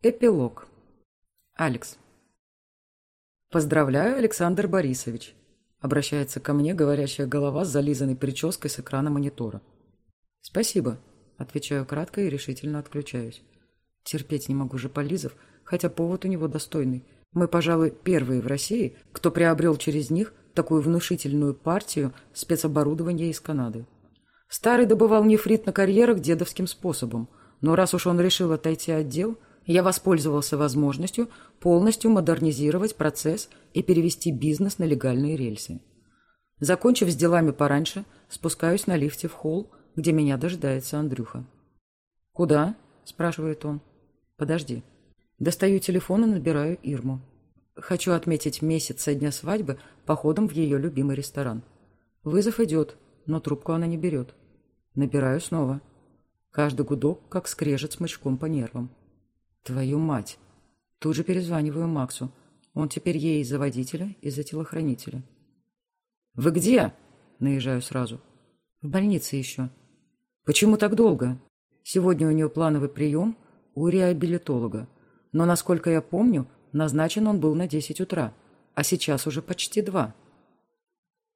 Эпилог. Алекс. «Поздравляю, Александр Борисович», — обращается ко мне говорящая голова с зализанной прической с экрана монитора. «Спасибо», — отвечаю кратко и решительно отключаюсь. Терпеть не могу же Полизов, хотя повод у него достойный. Мы, пожалуй, первые в России, кто приобрел через них такую внушительную партию спецоборудования из Канады. Старый добывал нефрит на карьерах дедовским способом, но раз уж он решил отойти от дел — я воспользовался возможностью полностью модернизировать процесс и перевести бизнес на легальные рельсы. Закончив с делами пораньше, спускаюсь на лифте в холл, где меня дожидается Андрюха. «Куда?» – спрашивает он. «Подожди». Достаю телефон и набираю Ирму. Хочу отметить месяц со дня свадьбы походом в ее любимый ресторан. Вызов идет, но трубку она не берет. Набираю снова. Каждый гудок, как скрежет смычком по нервам. Твою мать. Тут же перезваниваю Максу. Он теперь ей за водителя и за телохранителя. «Вы где?» Наезжаю сразу. «В больнице еще». «Почему так долго?» «Сегодня у нее плановый прием у реабилитолога. Но, насколько я помню, назначен он был на 10 утра, а сейчас уже почти два».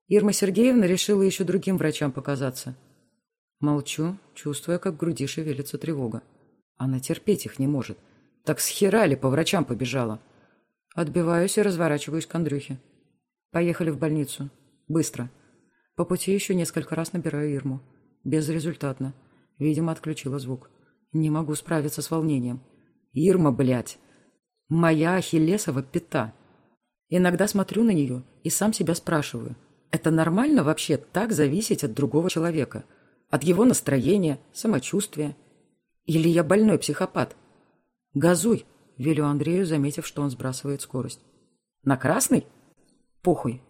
Ирма Сергеевна решила еще другим врачам показаться. Молчу, чувствуя, как в груди шевелится тревога. Она терпеть их не может – так с хера ли по врачам побежала? Отбиваюсь и разворачиваюсь к Андрюхе. Поехали в больницу. Быстро. По пути еще несколько раз набираю Ирму. Безрезультатно. Видимо, отключила звук. Не могу справиться с волнением. Ирма, блядь. Моя ахиллесова пята. Иногда смотрю на нее и сам себя спрашиваю. Это нормально вообще так зависеть от другого человека? От его настроения, самочувствия? Или я больной психопат? «Газуй!» — велю Андрею, заметив, что он сбрасывает скорость. «На красный?» «Похуй!»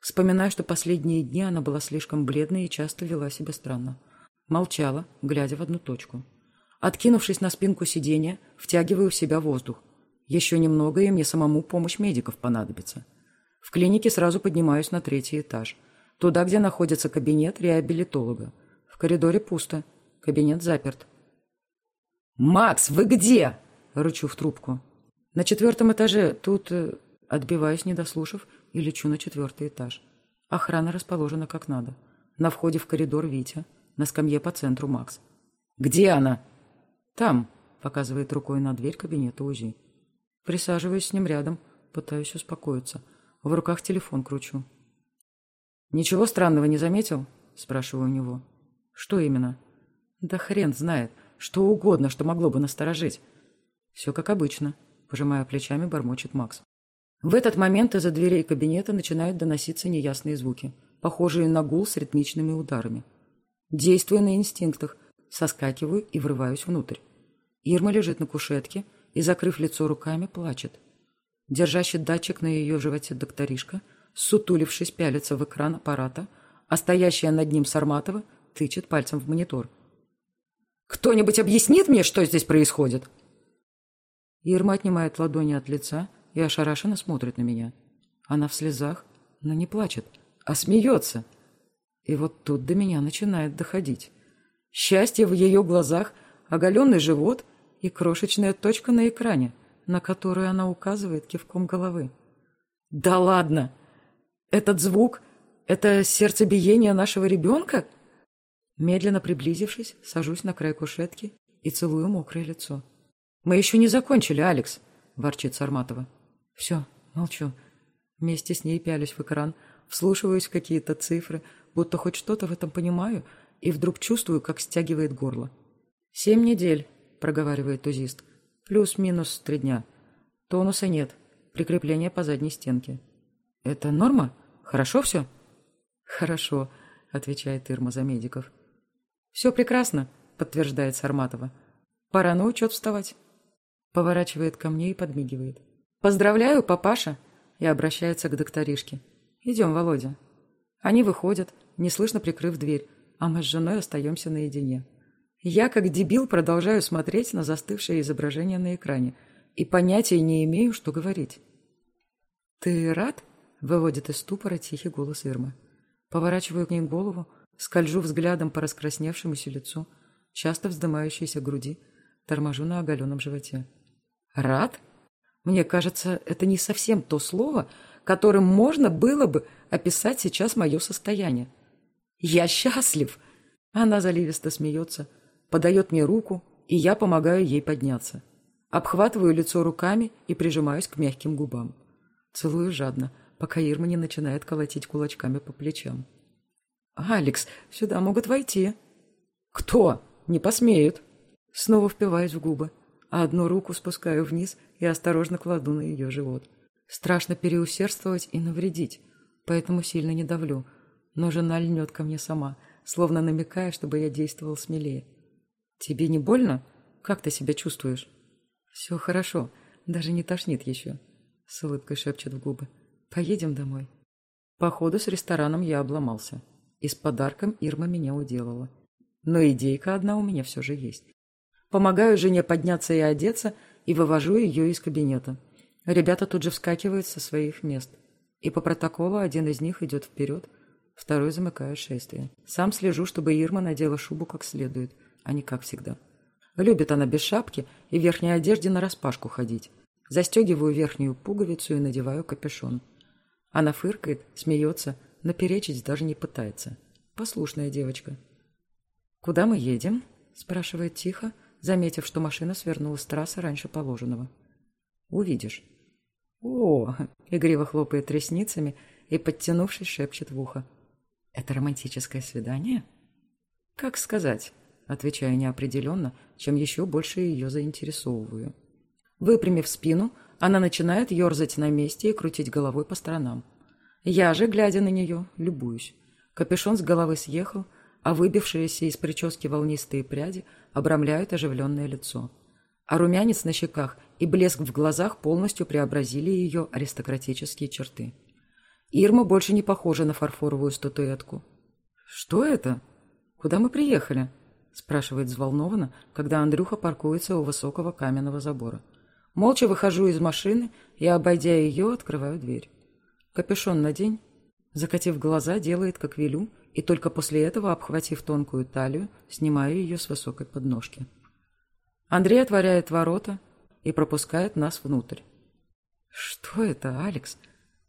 Вспоминаю, что последние дни она была слишком бледной и часто вела себя странно. Молчала, глядя в одну точку. Откинувшись на спинку сиденья, втягиваю в себя воздух. Еще немного, и мне самому помощь медиков понадобится. В клинике сразу поднимаюсь на третий этаж. Туда, где находится кабинет реабилитолога. В коридоре пусто. Кабинет заперт. «Макс, вы где?» Рычу в трубку. На четвертом этаже. Тут э, отбиваюсь, не дослушав, и лечу на четвертый этаж. Охрана расположена как надо. На входе в коридор Витя. На скамье по центру Макс. «Где она?» «Там», — показывает рукой на дверь кабинета УЗИ. Присаживаюсь с ним рядом, пытаюсь успокоиться. В руках телефон кручу. «Ничего странного не заметил?» — спрашиваю у него. «Что именно?» «Да хрен знает. Что угодно, что могло бы насторожить. «Все как обычно», – пожимая плечами, бормочет Макс. В этот момент из-за дверей кабинета начинают доноситься неясные звуки, похожие на гул с ритмичными ударами. Действуя на инстинктах, соскакиваю и врываюсь внутрь. Ирма лежит на кушетке и, закрыв лицо руками, плачет. Держащий датчик на ее животе докторишка, сутулившись, пялится в экран аппарата, а стоящая над ним Сарматова тычет пальцем в монитор. «Кто-нибудь объяснит мне, что здесь происходит?» Ирма отнимает ладони от лица и ошарашенно смотрит на меня. Она в слезах, но не плачет, а смеется. И вот тут до меня начинает доходить. Счастье в ее глазах, оголенный живот и крошечная точка на экране, на которую она указывает кивком головы. «Да ладно! Этот звук — это сердцебиение нашего ребенка?» Медленно приблизившись, сажусь на край кушетки и целую мокрое лицо. «Мы еще не закончили, Алекс», — ворчит Сарматова. «Все, молчу». Вместе с ней пялюсь в экран, вслушиваюсь в какие-то цифры, будто хоть что-то в этом понимаю, и вдруг чувствую, как стягивает горло. «Семь недель», — проговаривает тузист. «Плюс-минус три дня. Тонуса нет. Прикрепление по задней стенке». «Это норма? Хорошо все?» «Хорошо», — отвечает Ирма за медиков. «Все прекрасно», — подтверждает Сарматова. «Пора на учет вставать». Поворачивает ко мне и подмигивает. «Поздравляю, папаша!» И обращается к докторишке. «Идем, Володя». Они выходят, неслышно прикрыв дверь, а мы с женой остаемся наедине. Я, как дебил, продолжаю смотреть на застывшее изображение на экране и понятия не имею, что говорить. «Ты рад?» — выводит из ступора тихий голос Ирмы. Поворачиваю к ней голову, скольжу взглядом по раскрасневшемуся лицу, часто вздымающейся груди, торможу на оголенном животе. Рад? Мне кажется, это не совсем то слово, которым можно было бы описать сейчас мое состояние. Я счастлив. Она заливисто смеется, подает мне руку, и я помогаю ей подняться. Обхватываю лицо руками и прижимаюсь к мягким губам. Целую жадно, пока Ирма не начинает колотить кулачками по плечам. «Алекс, сюда могут войти». «Кто? Не посмеют». Снова впиваюсь в губы, а одну руку спускаю вниз и осторожно кладу на ее живот. Страшно переусердствовать и навредить, поэтому сильно не давлю, но жена льнет ко мне сама, словно намекая, чтобы я действовал смелее. «Тебе не больно? Как ты себя чувствуешь?» «Все хорошо, даже не тошнит еще», — с улыбкой шепчет в губы. «Поедем домой». Походу, с рестораном я обломался. И с подарком Ирма меня уделала. Но идейка одна у меня все же есть. Помогаю жене подняться и одеться, и вывожу ее из кабинета. Ребята тут же вскакивают со своих мест. И по протоколу один из них идет вперед, второй замыкает шествие. Сам слежу, чтобы Ирма надела шубу как следует, а не как всегда. Любит она без шапки и в верхней одежде нараспашку ходить. Застегиваю верхнюю пуговицу и надеваю капюшон. Она фыркает, смеется, но перечить даже не пытается. Послушная девочка. «Куда мы едем?» – спрашивает тихо, заметив, что машина свернула с трассы раньше положенного. «Увидишь». «О!» – игриво хлопает ресницами и, подтянувшись, шепчет в ухо. «Это романтическое свидание?» «Как сказать?» – отвечаю неопределенно, чем еще больше ее заинтересовываю. Выпрямив спину, она начинает ерзать на месте и крутить головой по сторонам. Я же, глядя на нее, любуюсь. Капюшон с головы съехал, а выбившиеся из прически волнистые пряди обрамляют оживленное лицо. А румянец на щеках и блеск в глазах полностью преобразили ее аристократические черты. Ирма больше не похожа на фарфоровую статуэтку. «Что это? Куда мы приехали?» – спрашивает взволнованно, когда Андрюха паркуется у высокого каменного забора. Молча выхожу из машины и, обойдя ее, открываю дверь. Капюшон надень. Закатив глаза, делает, как велю, и только после этого, обхватив тонкую талию, снимаю ее с высокой подножки. Андрей отворяет ворота и пропускает нас внутрь. «Что это, Алекс?»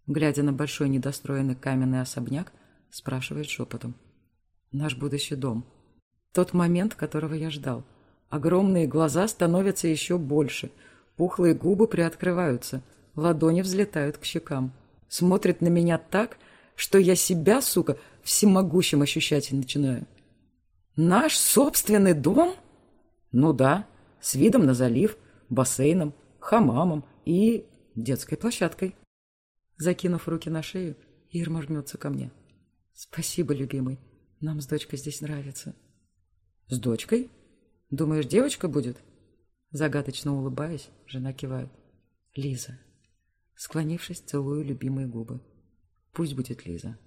Глядя на большой недостроенный каменный особняк, спрашивает шепотом. «Наш будущий дом. Тот момент, которого я ждал. Огромные глаза становятся еще больше, пухлые губы приоткрываются, ладони взлетают к щекам. Смотрит на меня так, что я себя, сука, всемогущим ощущать начинаю. Наш собственный дом? Ну да, с видом на залив, бассейном, хамамом и детской площадкой. Закинув руки на шею, Ирма жмется ко мне. Спасибо, любимый. Нам с дочкой здесь нравится. С дочкой? Думаешь, девочка будет? Загадочно улыбаясь, жена кивает. Лиза. Склонившись, целую любимые губы. Пусть будет Лиза.